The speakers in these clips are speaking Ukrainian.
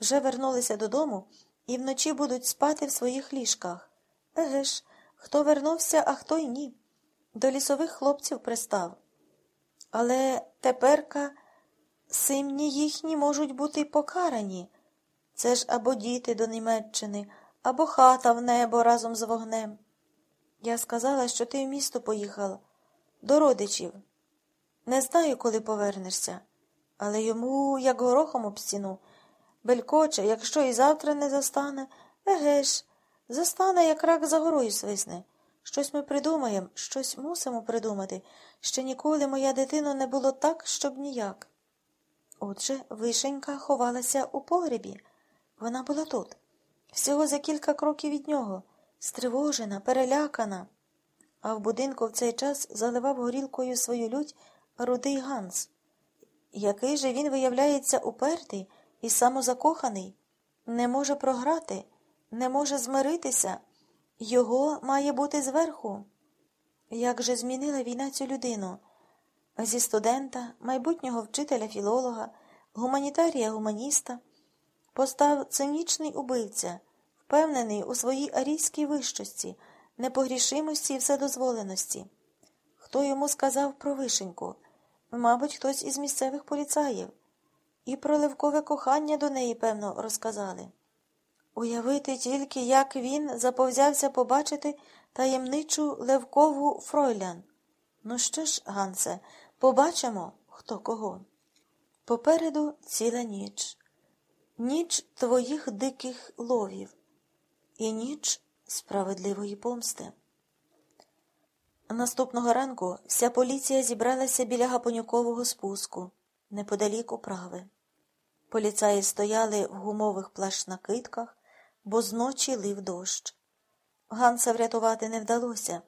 вже вернулися додому і вночі будуть спати в своїх ліжках. Еге ж, хто вернувся, а хто й ні. До лісових хлопців пристав. Але теперка симні їхні можуть бути покарані. Це ж або діти до Німеччини, або хата в небо разом з вогнем. Я сказала, що ти в місто поїхала, до родичів. Не знаю, коли повернешся, але йому, як горохом об стіну, белькоче, якщо і завтра не застане, еге ж, застане, як рак за горою свисне. Щось ми придумаємо, щось мусимо придумати. Ще ніколи моя дитино не було так, щоб ніяк. Отже, вишенька ховалася у погребі. Вона була тут, всього за кілька кроків від нього, стривожена, перелякана. А в будинку в цей час заливав горілкою свою лють рудий Ганс. Який же він виявляється упертий і самозакоханий, не може програти, не може змиритися, його має бути зверху. Як же змінила війна цю людину? Зі студента, майбутнього вчителя філолога, гуманітарія гуманіста, постав цинічний убивця, впевнений у своїй арійській вищості, непогрішимості і вседозволеності. Хто йому сказав про вишеньку? Мабуть, хтось із місцевих поліцаїв. І про левкове кохання до неї, певно, розказали. Уявити тільки, як він заповзявся побачити таємничу левкову фройлян. Ну що ж, Гансе, побачимо, хто кого. Попереду ціла ніч, ніч твоїх диких ловів і ніч справедливої помсти. Наступного ранку вся поліція зібралася біля гапонюкового спуску, неподалік управи. Поліцаї стояли в гумових плащ-накидках, бо зночі лив дощ. Ганса врятувати не вдалося,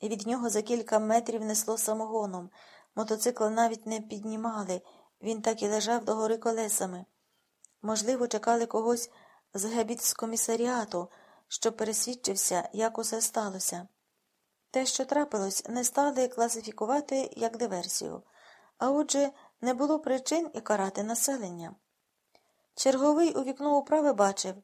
і від нього за кілька метрів несло самогоном. Мотоцикл навіть не піднімали, він так і лежав догори колесами. Можливо, чекали когось з гебіцкомісаріату, щоб пересвідчився, як усе сталося. Те, що трапилось, не стали класифікувати як диверсію, а отже, не було причин і карати населення. Черговий у вікно управи бачив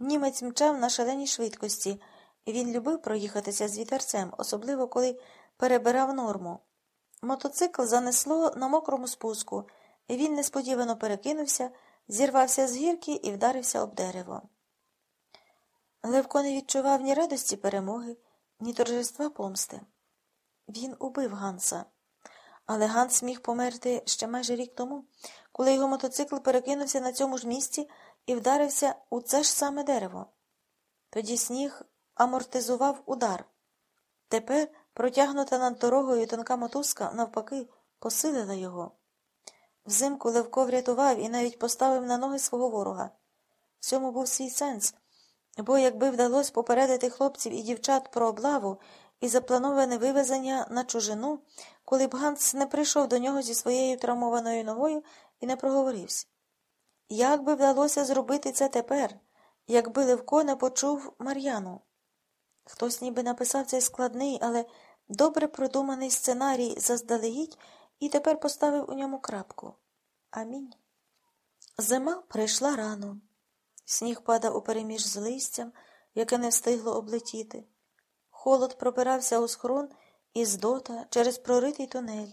німець мчав на шаленій швидкості, він любив проїхатися з вітерцем, особливо коли перебирав норму. Мотоцикл занесло на мокрому спуску, він несподівано перекинувся, зірвався з гірки і вдарився об дерево. Левко не відчував ні радості перемоги, ні торжества помсти. Він убив Ганса. Але Ганс міг померти ще майже рік тому, коли його мотоцикл перекинувся на цьому ж місці і вдарився у це ж саме дерево. Тоді сніг амортизував удар. Тепер протягнута над дорогою тонка мотузка, навпаки, посилила його. Взимку Левко врятував і навіть поставив на ноги свого ворога. В цьому був свій сенс, бо якби вдалося попередити хлопців і дівчат про облаву і заплановане вивезення на чужину, коли б Ганс не прийшов до нього зі своєю травмованою ногою і не проговорився. Як би вдалося зробити це тепер, якби Левко не почув Мар'яну? Хтось ніби написав цей складний, але добре продуманий сценарій заздалегідь і тепер поставив у ньому крапку. Амінь. Зима прийшла рано. Сніг падав упереміж з листям, яке не встигло облетіти. Холод пробирався у схрон із дота через проритий тунель.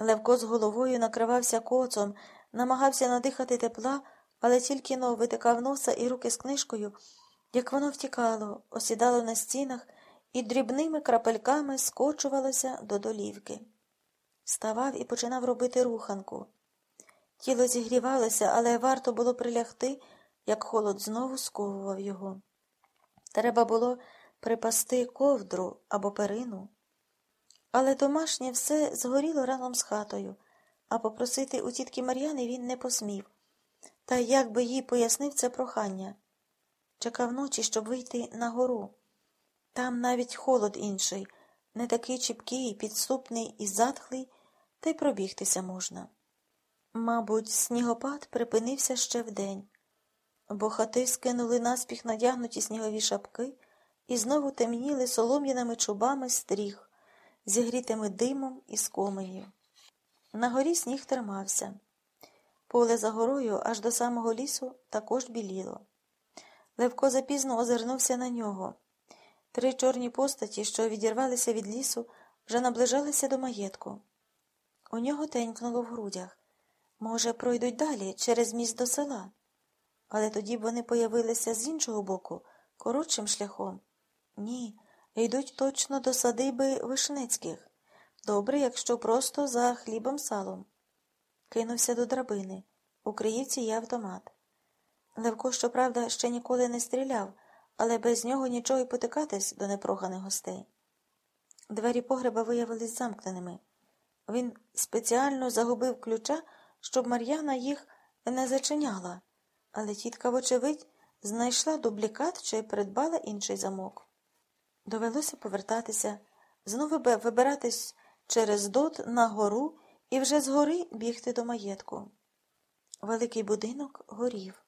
Левко з головою накривався коцом, намагався надихати тепла, але тільки но витикав носа і руки з книжкою, як воно втікало, осідало на стінах і дрібними крапельками скочувалося до долівки. Ставав і починав робити руханку. Тіло зігрівалося, але варто було прилягти, як холод знову сковував його. Треба було припасти ковдру або перину. Але домашнє все згоріло разом з хатою, а попросити у тітки Мар'яни він не посмів. Та як би їй пояснив це прохання. Чекав ночі, щоб вийти на гору. Там навіть холод інший, не такий чіпкий, підступний і затхлий, та й пробігтися можна. Мабуть, снігопад припинився ще вдень, бо хати скинули наспіх надягнуті снігові шапки і знову темніли солом'яними чубами стріх, зігрітими димом і скоменів. На горі сніг тримався. Поле за горою аж до самого лісу також біліло. Левко запізно озирнувся на нього. Три чорні постаті, що відірвалися від лісу, вже наближалися до маєтку. У нього тенькнуло в грудях. Може, пройдуть далі, через міст до села. Але тоді б вони появилися з іншого боку, коротшим шляхом. Ні, йдуть точно до садиби Вишнецьких. Добре, якщо просто за хлібом салом. Кинувся до драбини. У Криївці є автомат. Левко, щоправда, ще ніколи не стріляв, але без нього нічого й потикатись до непроханих гостей. Двері погреба виявились замкненими. Він спеціально загубив ключа, щоб Мар'яна їх не зачиняла, але тітка, вочевидь, знайшла дублікат чи придбала інший замок. Довелося повертатися, знову вибиратись через дот на гору і вже згори бігти до маєтку. Великий будинок горів.